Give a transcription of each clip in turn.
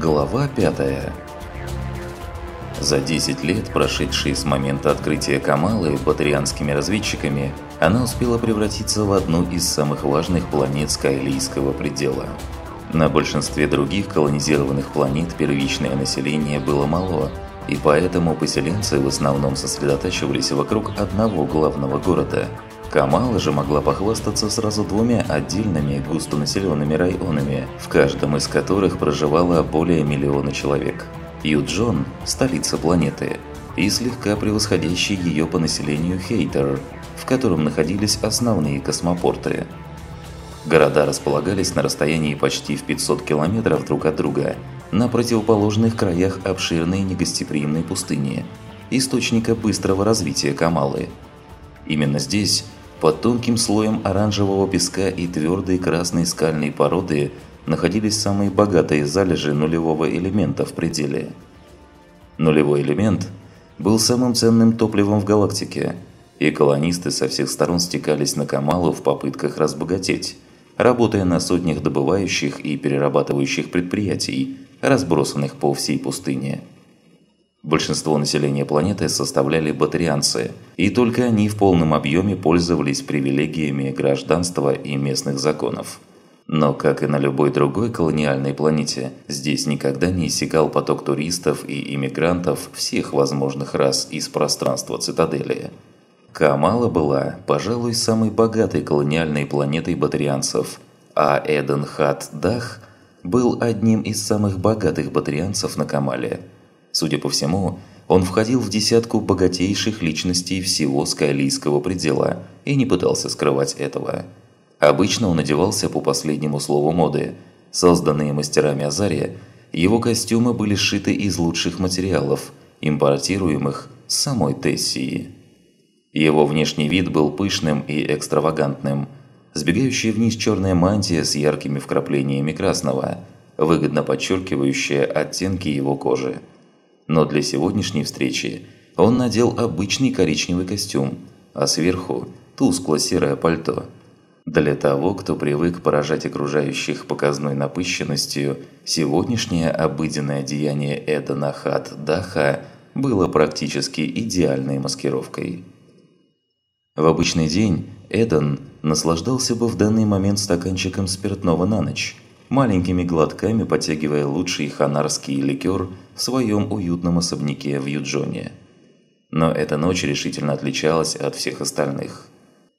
Глава 5 За 10 лет, прошедшие с момента открытия Камалы батарианскими разведчиками, она успела превратиться в одну из самых важных планет Скайлийского предела. На большинстве других колонизированных планет первичное население было мало, и поэтому поселенцы в основном сосредотачивались вокруг одного главного города – Камала же могла похвастаться сразу двумя отдельными густонаселенными районами, в каждом из которых проживало более миллиона человек. Юджон – столица планеты, и слегка превосходящий ее по населению Хейтер, в котором находились основные космопорты. Города располагались на расстоянии почти в 500 километров друг от друга, на противоположных краях обширной негостеприимной пустыни, источника быстрого развития Камалы. Именно здесь под тонким слоем оранжевого песка и твердой красной скальной породы находились самые богатые залежи нулевого элемента в пределе. Нулевой элемент был самым ценным топливом в галактике, и колонисты со всех сторон стекались на Камалу в попытках разбогатеть, работая на сотнях добывающих и перерабатывающих предприятий, разбросанных по всей пустыне. Большинство населения планеты составляли батарианцы, и только они в полном объеме пользовались привилегиями гражданства и местных законов. Но, как и на любой другой колониальной планете, здесь никогда не иссякал поток туристов и иммигрантов всех возможных рас из пространства цитадели. Камала была, пожалуй, самой богатой колониальной планетой батарианцев, а Эден-Хат-Дах был одним из самых богатых батарианцев на Камале – Судя по всему, он входил в десятку богатейших личностей всего Скайлийского предела и не пытался скрывать этого. Обычно он одевался по последнему слову моды. Созданные мастерами Азария, его костюмы были сшиты из лучших материалов, импортируемых самой Тессии. Его внешний вид был пышным и экстравагантным. Сбегающая вниз черная мантия с яркими вкраплениями красного, выгодно подчеркивающая оттенки его кожи но для сегодняшней встречи он надел обычный коричневый костюм, а сверху – тускло-серое пальто. Для того, кто привык поражать окружающих показной напыщенностью, сегодняшнее обыденное одеяние Эда Нахат Даха было практически идеальной маскировкой. В обычный день Эдан наслаждался бы в данный момент стаканчиком спиртного на ночь – маленькими глотками потягивая лучший ханарский ликер в своем уютном особняке в Юджоне. Но эта ночь решительно отличалась от всех остальных.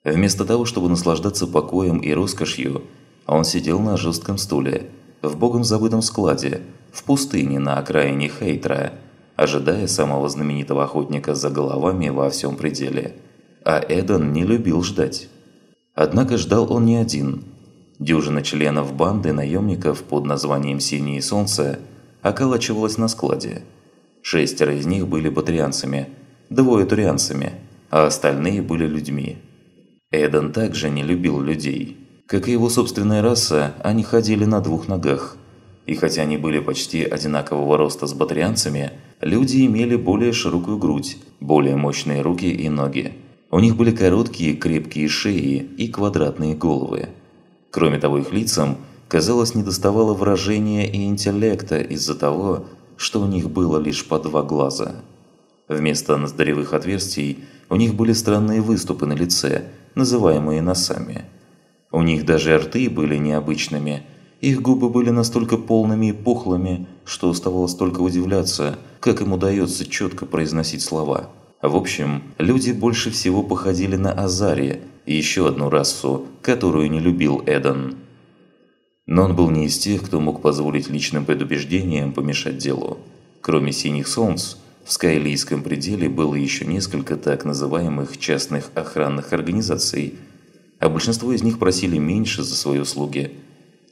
Вместо того, чтобы наслаждаться покоем и роскошью, он сидел на жестком стуле, в богом забытом складе, в пустыне на окраине Хейтра, ожидая самого знаменитого охотника за головами во всем пределе. А Эдан не любил ждать. Однако ждал он не один – Дюжина членов банды наемников под названием «Синее солнце» околачивалась на складе. Шестеро из них были батарианцами, двое турианцами, а остальные были людьми. Эден также не любил людей. Как и его собственная раса, они ходили на двух ногах. И хотя они были почти одинакового роста с батарианцами, люди имели более широкую грудь, более мощные руки и ноги. У них были короткие крепкие шеи и квадратные головы. Кроме того, их лицам, казалось, недоставало выражения и интеллекта из-за того, что у них было лишь по два глаза. Вместо ноздревых отверстий у них были странные выступы на лице, называемые носами. У них даже рты были необычными, их губы были настолько полными и пухлыми, что оставалось только удивляться, как им удается четко произносить слова. В общем, люди больше всего походили на Азария, еще одну расу, которую не любил Эдан. Но он был не из тех, кто мог позволить личным предубеждениям помешать делу. Кроме «Синих солнц», в Скайлийском пределе было еще несколько так называемых частных охранных организаций, а большинство из них просили меньше за свои услуги.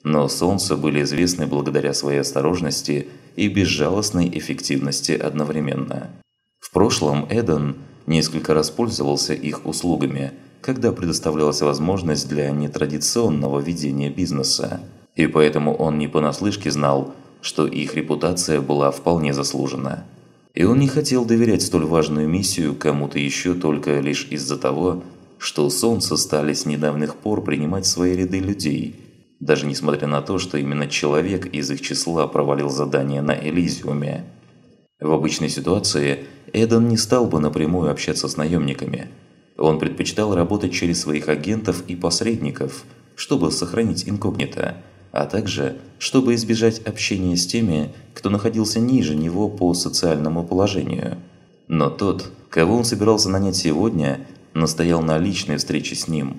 Но Солнца были известны благодаря своей осторожности и безжалостной эффективности одновременно. В прошлом Эдан несколько раз пользовался их услугами – когда предоставлялась возможность для нетрадиционного ведения бизнеса. И поэтому он не понаслышке знал, что их репутация была вполне заслужена. И он не хотел доверять столь важную миссию кому-то еще только лишь из-за того, что Солнце стали с недавних пор принимать свои ряды людей. Даже несмотря на то, что именно человек из их числа провалил задание на Элизиуме. В обычной ситуации Эден не стал бы напрямую общаться с наемниками. Он предпочитал работать через своих агентов и посредников, чтобы сохранить инкогнито, а также чтобы избежать общения с теми, кто находился ниже него по социальному положению. Но тот, кого он собирался нанять сегодня, настоял на личной встрече с ним.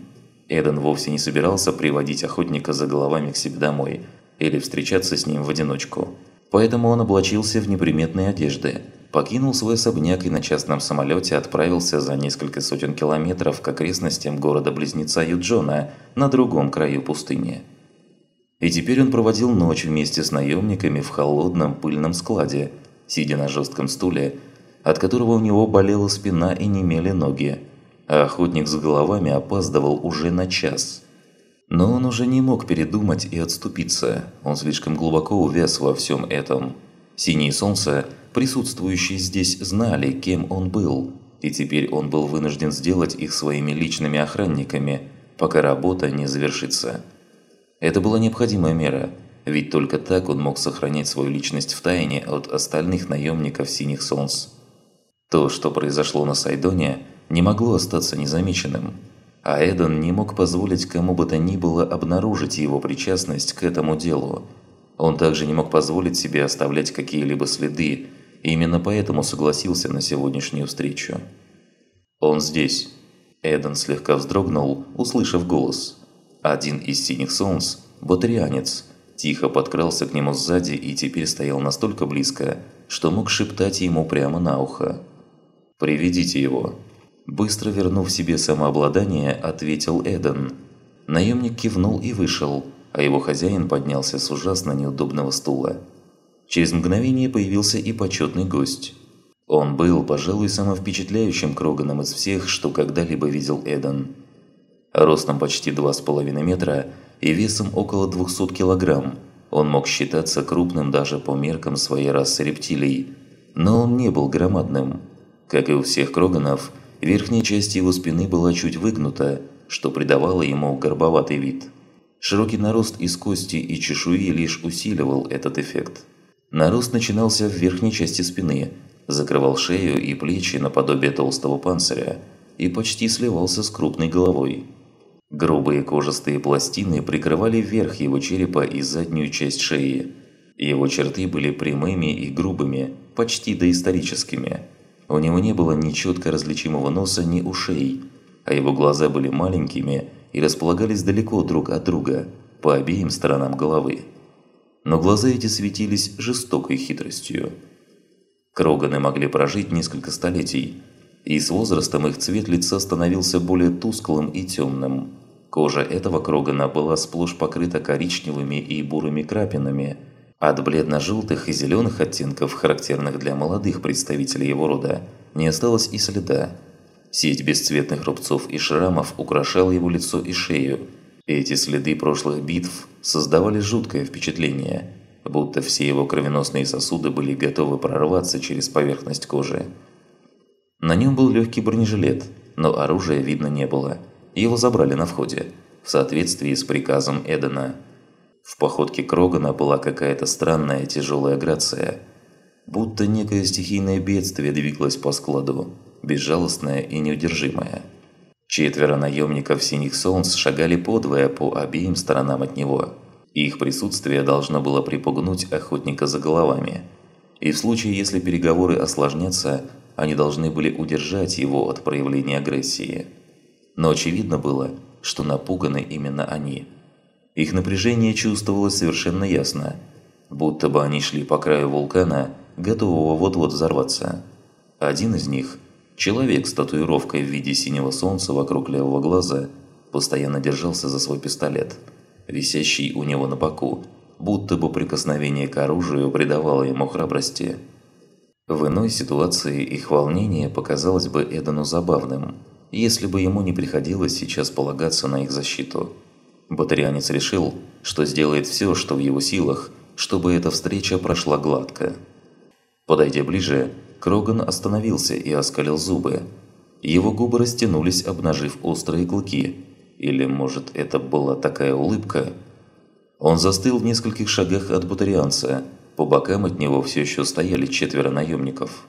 Эден вовсе не собирался приводить охотника за головами к себе домой или встречаться с ним в одиночку. Поэтому он облачился в неприметные одежды, покинул свой особняк и на частном самолете отправился за несколько сотен километров к окрестностям города-близнеца Юджона на другом краю пустыни. И теперь он проводил ночь вместе с наемниками в холодном пыльном складе, сидя на жестком стуле, от которого у него болела спина и немели ноги, а охотник с головами опаздывал уже на час. Но он уже не мог передумать и отступиться, он слишком глубоко увяз во всем этом. Синее солнце, присутствующие здесь, знали, кем он был, и теперь он был вынужден сделать их своими личными охранниками, пока работа не завершится. Это была необходимая мера, ведь только так он мог сохранять свою личность в тайне от остальных наемников Синих Солнц. То, что произошло на Сайдоне, не могло остаться незамеченным, а Эден не мог позволить кому бы то ни было обнаружить его причастность к этому делу. Он также не мог позволить себе оставлять какие-либо следы, и именно поэтому согласился на сегодняшнюю встречу. «Он здесь». Эден слегка вздрогнул, услышав голос. Один из синих солнц, батарианец, тихо подкрался к нему сзади и теперь стоял настолько близко, что мог шептать ему прямо на ухо. «Приведите его». Быстро вернув себе самообладание, ответил Эден. Наемник кивнул и вышел, а его хозяин поднялся с ужасно неудобного стула. Через мгновение появился и почетный гость. Он был, пожалуй, самым впечатляющим Кроганом из всех, что когда-либо видел Эден ростом почти 2,5 метра и весом около 200 килограмм. Он мог считаться крупным даже по меркам своей расы рептилий, но он не был громадным. Как и у всех кроганов, верхняя часть его спины была чуть выгнута, что придавало ему горбоватый вид. Широкий нарост из кости и чешуи лишь усиливал этот эффект. Нарост начинался в верхней части спины, закрывал шею и плечи наподобие толстого панциря и почти сливался с крупной головой. Грубые кожистые пластины прикрывали верх его черепа и заднюю часть шеи. Его черты были прямыми и грубыми, почти доисторическими. У него не было ни четко различимого носа, ни ушей, а его глаза были маленькими и располагались далеко друг от друга, по обеим сторонам головы. Но глаза эти светились жестокой хитростью. Кроганы могли прожить несколько столетий, и с возрастом их цвет лица становился более тусклым и темным. Кожа этого крогана была сплошь покрыта коричневыми и бурыми крапинами, от бледно-желтых и зеленых оттенков, характерных для молодых представителей его рода, не осталось и следа. Сеть бесцветных рубцов и шрамов украшала его лицо и шею. Эти следы прошлых битв создавали жуткое впечатление, будто все его кровеносные сосуды были готовы прорваться через поверхность кожи. На нем был легкий бронежилет, но оружия видно не было – его забрали на входе, в соответствии с приказом Эдена. В походке Крогана была какая-то странная тяжелая грация. Будто некое стихийное бедствие двигалось по складу, безжалостное и неудержимое. Четверо наемников Синих Солнц шагали подвое по обеим сторонам от него. Их присутствие должно было припугнуть охотника за головами. И в случае, если переговоры осложнятся, они должны были удержать его от проявления агрессии но очевидно было, что напуганы именно они. Их напряжение чувствовалось совершенно ясно, будто бы они шли по краю вулкана, готового вот-вот взорваться. Один из них, человек с татуировкой в виде синего солнца вокруг левого глаза, постоянно держался за свой пистолет, висящий у него на боку, будто бы прикосновение к оружию придавало ему храбрости. В иной ситуации их волнение показалось бы Эдану забавным – если бы ему не приходилось сейчас полагаться на их защиту. Батарианец решил, что сделает все, что в его силах, чтобы эта встреча прошла гладко. Подойдя ближе, Кроган остановился и оскалил зубы. Его губы растянулись, обнажив острые клыки. Или, может, это была такая улыбка? Он застыл в нескольких шагах от бутарианца. По бокам от него все еще стояли четверо наемников.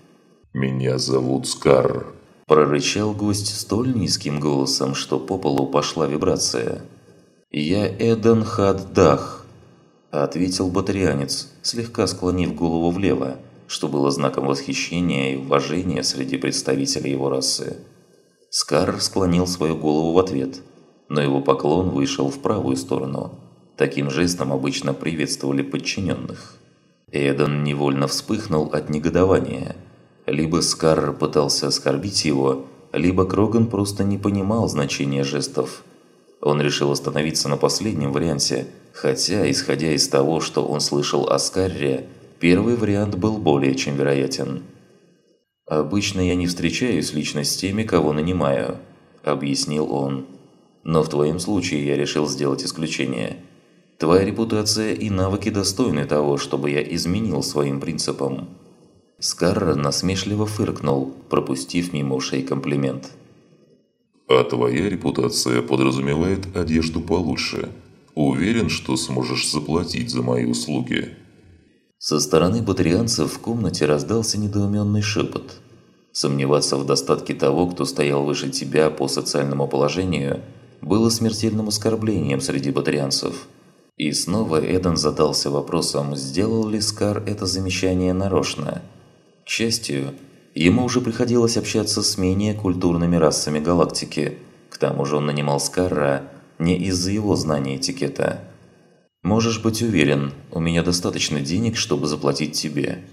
«Меня зовут Скар», – прорычал гость столь низким голосом, что по полу пошла вибрация. «Я Эден Хаддах», – ответил батарианец, слегка склонив голову влево, что было знаком восхищения и уважения среди представителей его расы. Скар склонил свою голову в ответ, но его поклон вышел в правую сторону. Таким жестом обычно приветствовали подчиненных. Эден невольно вспыхнул от негодования. Либо Скар пытался оскорбить его, либо Кроган просто не понимал значения жестов. Он решил остановиться на последнем варианте, хотя, исходя из того, что он слышал о Скарре, первый вариант был более чем вероятен. «Обычно я не встречаюсь лично с теми, кого нанимаю», – объяснил он. «Но в твоем случае я решил сделать исключение. Твоя репутация и навыки достойны того, чтобы я изменил своим принципам». Скарра насмешливо фыркнул, пропустив мимо ушей комплимент. «А твоя репутация подразумевает одежду получше. Уверен, что сможешь заплатить за мои услуги?» Со стороны батарианцев в комнате раздался недоуменный шепот. Сомневаться в достатке того, кто стоял выше тебя по социальному положению, было смертельным оскорблением среди батарианцев. И снова Эден задался вопросом, сделал ли Скар это замечание нарочно. К счастью, ему уже приходилось общаться с менее культурными расами галактики. К тому же он нанимал Скарра не из-за его знания этикета – «Можешь быть уверен, у меня достаточно денег, чтобы заплатить тебе».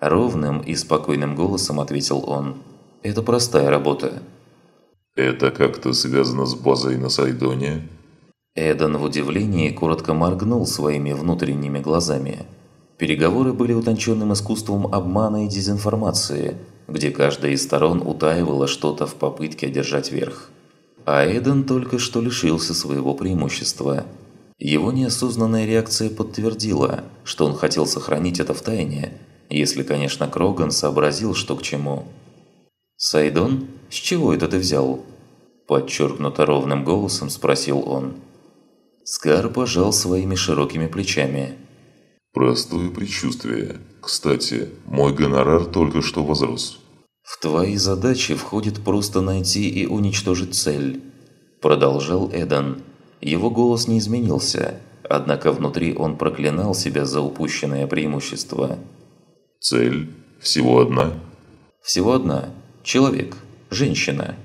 Ровным и спокойным голосом ответил он. «Это простая работа». «Это как-то связано с базой на Сайдоне?» Эдан в удивлении коротко моргнул своими внутренними глазами. Переговоры были утонченным искусством обмана и дезинформации, где каждая из сторон утаивала что-то в попытке одержать верх. А Эдан только что лишился своего преимущества – его неосознанная реакция подтвердила, что он хотел сохранить это в тайне, если, конечно, Кроган сообразил, что к чему. «Сайдон, с чего это ты взял?» Подчеркнуто ровным голосом спросил он. Скар пожал своими широкими плечами. «Простое предчувствие. Кстати, мой гонорар только что возрос». «В твои задачи входит просто найти и уничтожить цель», – продолжал Эдан. Его голос не изменился, однако внутри он проклинал себя за упущенное преимущество. «Цель? Всего одна?» «Всего одна. Человек. Женщина».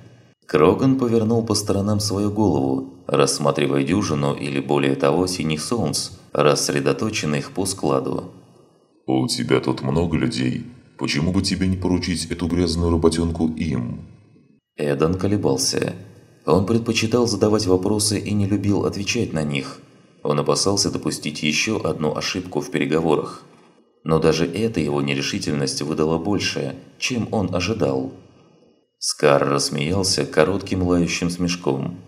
Кроган повернул по сторонам свою голову, рассматривая дюжину или более того синих солнц, рассредоточенных по складу. «У тебя тут много людей. Почему бы тебе не поручить эту грязную работенку им?» Эдан колебался. Он предпочитал задавать вопросы и не любил отвечать на них. Он опасался допустить еще одну ошибку в переговорах. Но даже эта его нерешительность выдала больше, чем он ожидал. Скар рассмеялся коротким лающим смешком.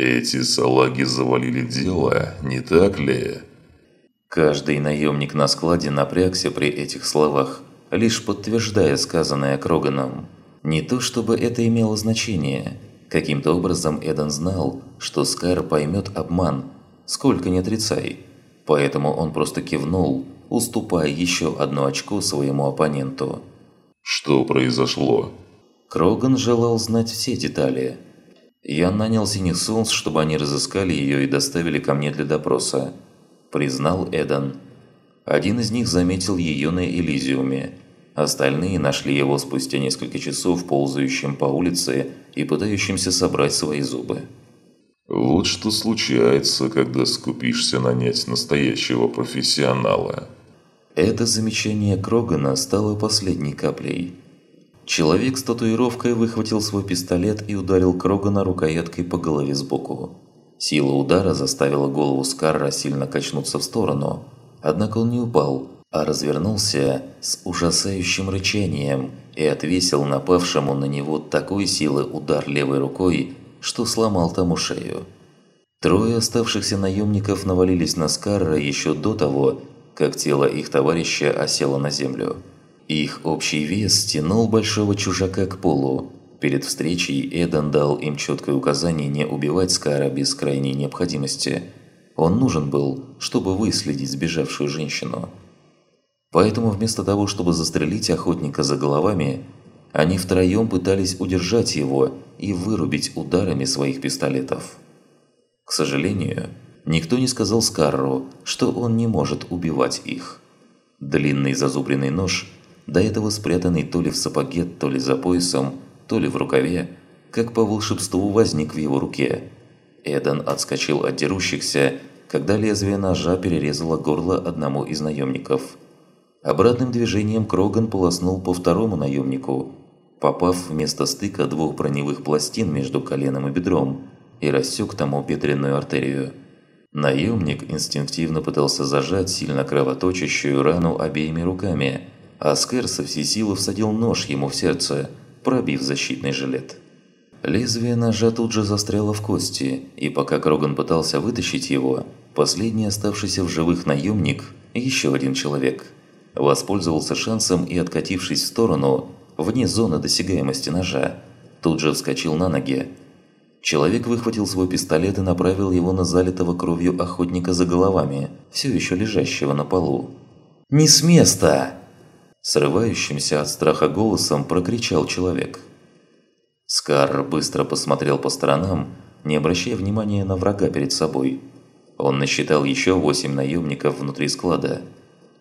«Эти салаги завалили дело, не так ли?» Каждый наемник на складе напрягся при этих словах, лишь подтверждая сказанное Кроганом. Не то чтобы это имело значение – Каким-то образом Эдан знал, что Скайр поймет обман, сколько не отрицай. Поэтому он просто кивнул, уступая еще одно очко своему оппоненту. «Что произошло?» Кроган желал знать все детали. Я нанял Синих Солнц, чтобы они разыскали ее и доставили ко мне для допроса. Признал Эдан. Один из них заметил ее на Элизиуме. Остальные нашли его спустя несколько часов ползающим по улице и пытающимся собрать свои зубы. Вот что случается, когда скупишься нанять настоящего профессионала. Это замечание Крогана стало последней каплей. Человек с татуировкой выхватил свой пистолет и ударил Крогана рукояткой по голове сбоку. Сила удара заставила голову Скарра сильно качнуться в сторону, однако он не упал, а развернулся с ужасающим рычанием и отвесил напавшему на него такой силы удар левой рукой, что сломал тому шею. Трое оставшихся наемников навалились на Скарра еще до того, как тело их товарища осело на землю. Их общий вес тянул большого чужака к полу. Перед встречей Эдан дал им четкое указание не убивать Скара без крайней необходимости – Он нужен был, чтобы выследить сбежавшую женщину. Поэтому вместо того, чтобы застрелить охотника за головами, они втроем пытались удержать его и вырубить ударами своих пистолетов. К сожалению, никто не сказал Скарру, что он не может убивать их. Длинный зазубренный нож, до этого спрятанный то ли в сапоге, то ли за поясом, то ли в рукаве, как по волшебству возник в его руке. Эдан отскочил от дерущихся, когда лезвие ножа перерезало горло одному из наемников. Обратным движением Кроган полоснул по второму наемнику, попав вместо стыка двух броневых пластин между коленом и бедром, и рассек тому бедренную артерию. Наемник инстинктивно пытался зажать сильно кровоточащую рану обеими руками, а Скэр со всей силы всадил нож ему в сердце, пробив защитный жилет. Лезвие ножа тут же застряло в кости, и пока Кроган пытался вытащить его, последний оставшийся в живых наемник, еще один человек, воспользовался шансом и, откатившись в сторону, вне зоны досягаемости ножа, тут же вскочил на ноги, Человек выхватил свой пистолет и направил его на залитого кровью охотника за головами, все еще лежащего на полу. «Не с места!» Срывающимся от страха голосом прокричал человек. Скар быстро посмотрел по сторонам, не обращая внимания на врага перед собой. Он насчитал еще восемь наемников внутри склада.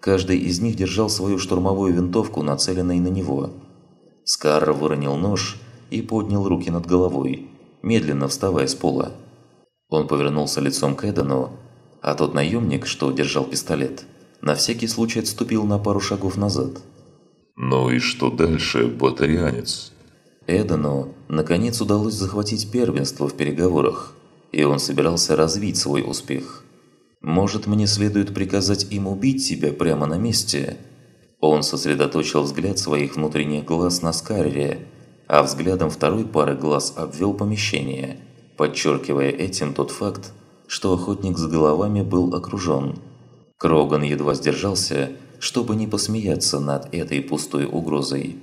Каждый из них держал свою штурмовую винтовку, нацеленной на него. Скар выронил нож и поднял руки над головой медленно вставая с пола. Он повернулся лицом к Эдану, а тот наемник, что держал пистолет, на всякий случай отступил на пару шагов назад. «Ну и что дальше, батарианец?» Эдану, наконец, удалось захватить первенство в переговорах, и он собирался развить свой успех. «Может, мне следует приказать им убить тебя прямо на месте?» Он сосредоточил взгляд своих внутренних глаз на Скарре, а взглядом второй пары глаз обвел помещение, подчеркивая этим тот факт, что охотник с головами был окружен. Кроган едва сдержался, чтобы не посмеяться над этой пустой угрозой.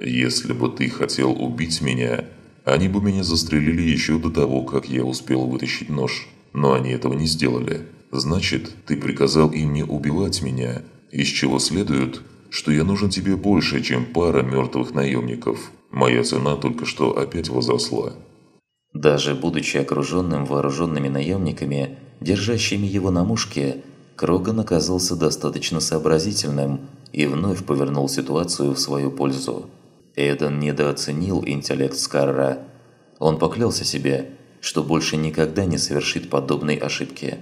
«Если бы ты хотел убить меня, они бы меня застрелили еще до того, как я успел вытащить нож. Но они этого не сделали. Значит, ты приказал им не убивать меня, из чего следует, что я нужен тебе больше, чем пара мертвых наемников. Моя цена только что опять возросла. Даже будучи окруженным вооруженными наемниками, держащими его на мушке, Кроган оказался достаточно сообразительным и вновь повернул ситуацию в свою пользу. Эден недооценил интеллект Скарра. Он поклялся себе, что больше никогда не совершит подобной ошибки.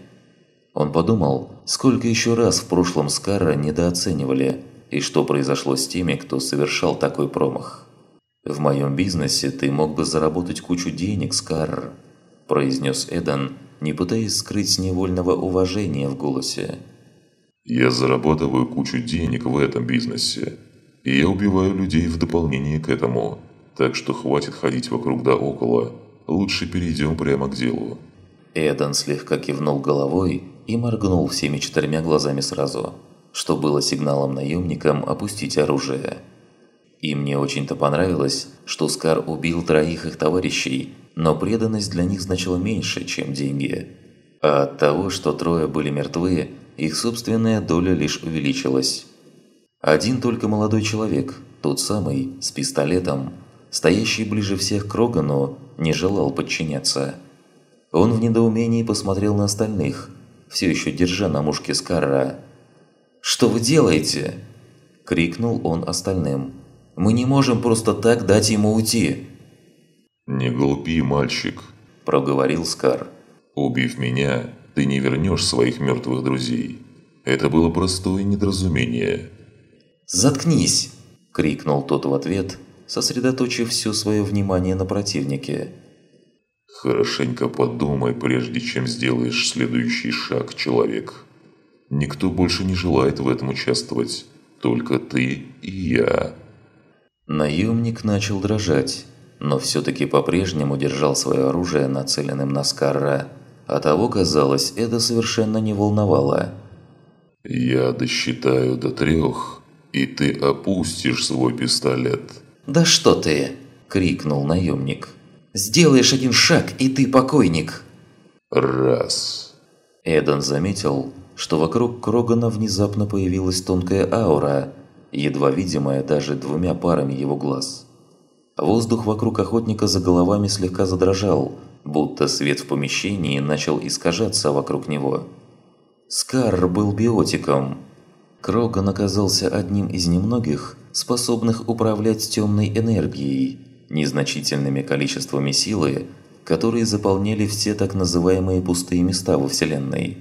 Он подумал, сколько еще раз в прошлом Скарра недооценивали, и что произошло с теми, кто совершал такой промах. «В моем бизнесе ты мог бы заработать кучу денег, Скарр», – произнес Эдан, не пытаясь скрыть невольного уважения в голосе. «Я зарабатываю кучу денег в этом бизнесе, и я убиваю людей в дополнение к этому, так что хватит ходить вокруг да около, лучше перейдем прямо к делу». Эдан слегка кивнул головой и моргнул всеми четырьмя глазами сразу, что было сигналом наемникам опустить оружие. И мне очень-то понравилось, что Скар убил троих их товарищей, но преданность для них значила меньше, чем деньги. А от того, что трое были мертвы, их собственная доля лишь увеличилась. Один только молодой человек, тот самый, с пистолетом, стоящий ближе всех к Рогану, не желал подчиняться. Он в недоумении посмотрел на остальных, все еще держа на мушке Скарра. «Что вы делаете?» – крикнул он остальным. Мы не можем просто так дать ему уйти». «Не глупи, мальчик», – проговорил Скар. «Убив меня, ты не вернешь своих мертвых друзей. Это было простое недоразумение». «Заткнись!» – крикнул тот в ответ, сосредоточив все свое внимание на противнике. «Хорошенько подумай, прежде чем сделаешь следующий шаг, человек. Никто больше не желает в этом участвовать, только ты и я». Наемник начал дрожать, но все-таки по-прежнему держал свое оружие нацеленным на Скарра, а того, казалось, это совершенно не волновало. «Я досчитаю до трех, и ты опустишь свой пистолет». «Да что ты!» – крикнул наемник. «Сделаешь один шаг, и ты покойник!» «Раз!» Эден заметил, что вокруг Крогана внезапно появилась тонкая аура, едва видимая даже двумя парами его глаз. Воздух вокруг охотника за головами слегка задрожал, будто свет в помещении начал искажаться вокруг него. Скар был биотиком. Кроган оказался одним из немногих, способных управлять темной энергией, незначительными количествами силы, которые заполняли все так называемые пустые места во Вселенной.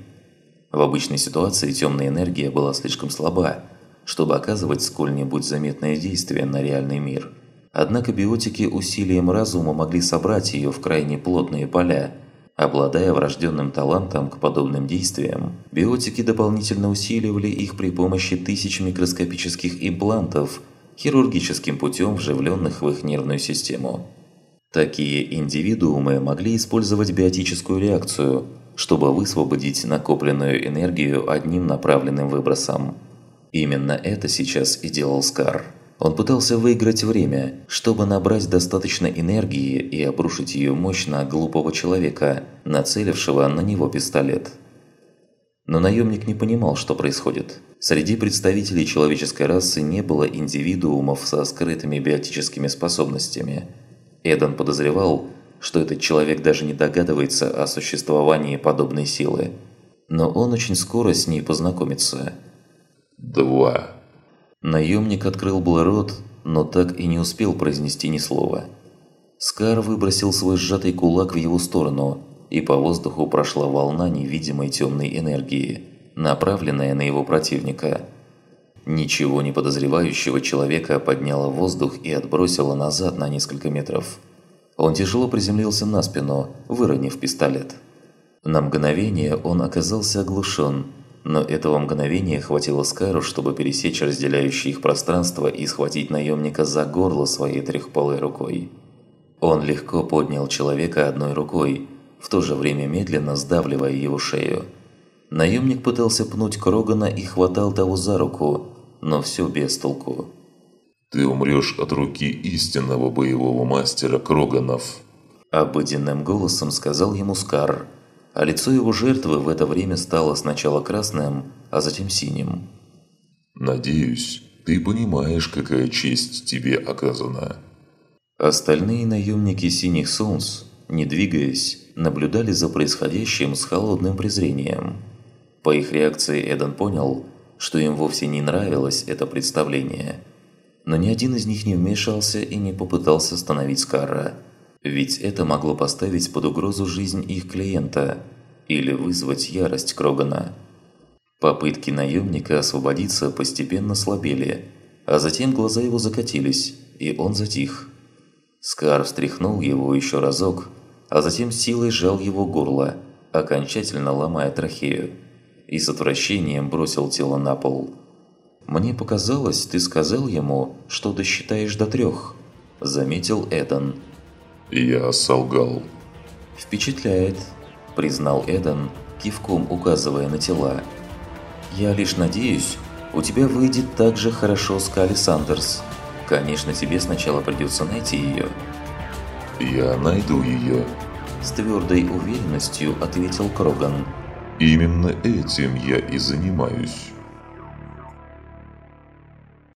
В обычной ситуации темная энергия была слишком слаба, чтобы оказывать сколь-нибудь заметное действие на реальный мир. Однако биотики усилием разума могли собрать ее в крайне плотные поля. Обладая врожденным талантом к подобным действиям, биотики дополнительно усиливали их при помощи тысяч микроскопических имплантов, хирургическим путем вживленных в их нервную систему. Такие индивидуумы могли использовать биотическую реакцию, чтобы высвободить накопленную энергию одним направленным выбросом. Именно это сейчас и делал Скар. Он пытался выиграть время, чтобы набрать достаточно энергии и обрушить ее мощь на глупого человека, нацелившего на него пистолет. Но наемник не понимал, что происходит. Среди представителей человеческой расы не было индивидуумов со скрытыми биотическими способностями. Эдан подозревал, что этот человек даже не догадывается о существовании подобной силы. Но он очень скоро с ней познакомится. «Два», Наемник открыл был рот, но так и не успел произнести ни слова. Скар выбросил свой сжатый кулак в его сторону, и по воздуху прошла волна невидимой темной энергии, направленная на его противника. Ничего не подозревающего человека подняла воздух и отбросила назад на несколько метров. Он тяжело приземлился на спину, выронив пистолет. На мгновение он оказался оглушен, но этого мгновения хватило Скару, чтобы пересечь разделяющее их пространство и схватить наемника за горло своей трехполой рукой. Он легко поднял человека одной рукой, в то же время медленно сдавливая его шею. Наемник пытался пнуть Крогана и хватал того за руку, но все без толку. «Ты умрешь от руки истинного боевого мастера Кроганов», – обыденным голосом сказал ему Скар – а лицо его жертвы в это время стало сначала красным, а затем синим. «Надеюсь, ты понимаешь, какая честь тебе оказана». Остальные наемники Синих Солнц, не двигаясь, наблюдали за происходящим с холодным презрением. По их реакции Эдан понял, что им вовсе не нравилось это представление. Но ни один из них не вмешался и не попытался остановить Скарра – ведь это могло поставить под угрозу жизнь их клиента или вызвать ярость Крогана. Попытки наемника освободиться постепенно слабели, а затем глаза его закатились, и он затих. Скар встряхнул его еще разок, а затем силой сжал его горло, окончательно ломая трахею, и с отвращением бросил тело на пол. «Мне показалось, ты сказал ему, что досчитаешь до трех», – заметил Эдан. Я солгал. «Впечатляет», – признал Эдан, кивком указывая на тела. «Я лишь надеюсь, у тебя выйдет так же хорошо с Кали Сандерс. Конечно, тебе сначала придется найти ее». «Я найду ее», – с твердой уверенностью ответил Кроган. «Именно этим я и занимаюсь».